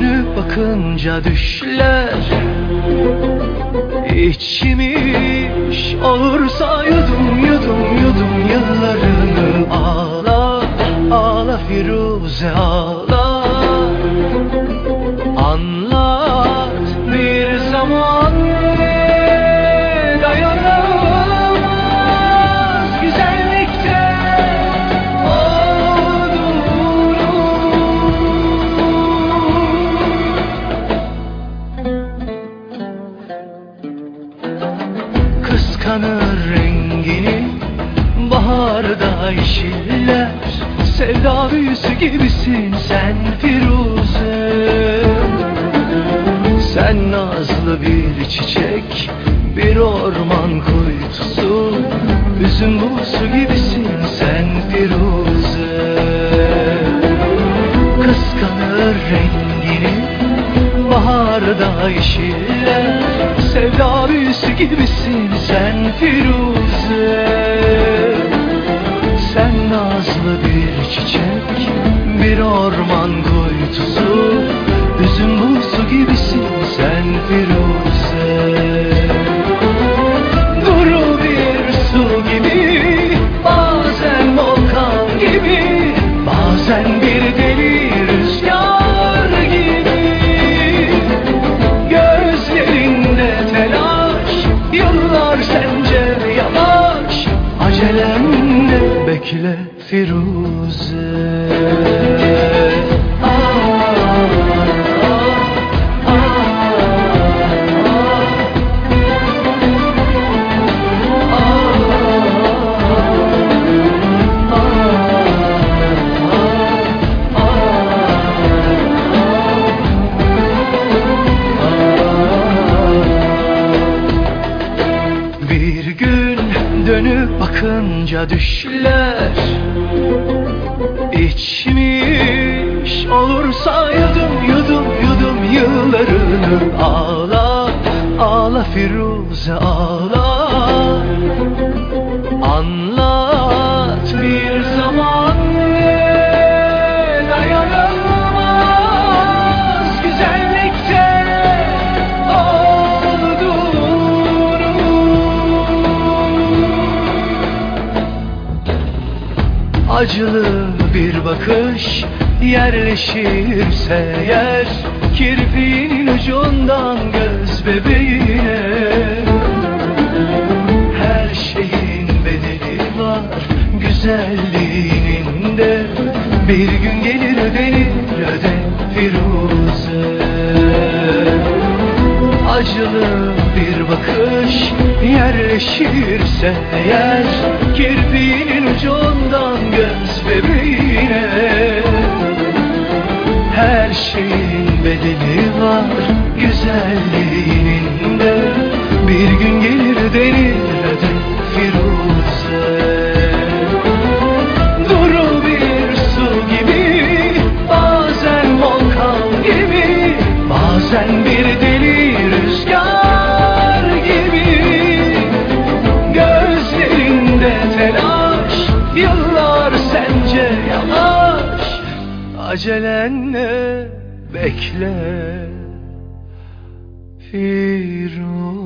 dönüp bakınca düşler. İçmiş olursa yudum yudum yudum yıllarını ağla Ağla Firuze ağla Kıskanır rengini. Baharda yeşiller Sevda büyüsü gibisin sen Firuze. Sen nazlı bir çiçek Bir orman kuytusu. Üzüm buğusu gibisin sen Firuze. Kıskanır rengini Baharda yeşiller Sevda büyüsü gibisin sen Firuze. Sen nazlı bir çiçek Bir orman kuytusu. Üzüm buğusu gibisin sen Firuze. Duru bir su gibi Bazen volkan gibi Bazen bir deli bekle Firuze dönüp bakınca düşler. İçmiş olursa yudum yudum yudum yıllarını ağla Ağla Firuze ağla. Anlat bir Acılı bir bakış yerleşirse yer Kirpiğinin ucundan göz bebeğine. Her şeyin bedeli var güzelliğinin de. Bir gün gelir ödenir öde Firuze. Acılı bir bakış yerleşirse eğer Kirpiğinin ucundan göz bebeğine. Her şeyin bedeli var güzelliğinin de. Bir gün Acelenle bekle. Firuze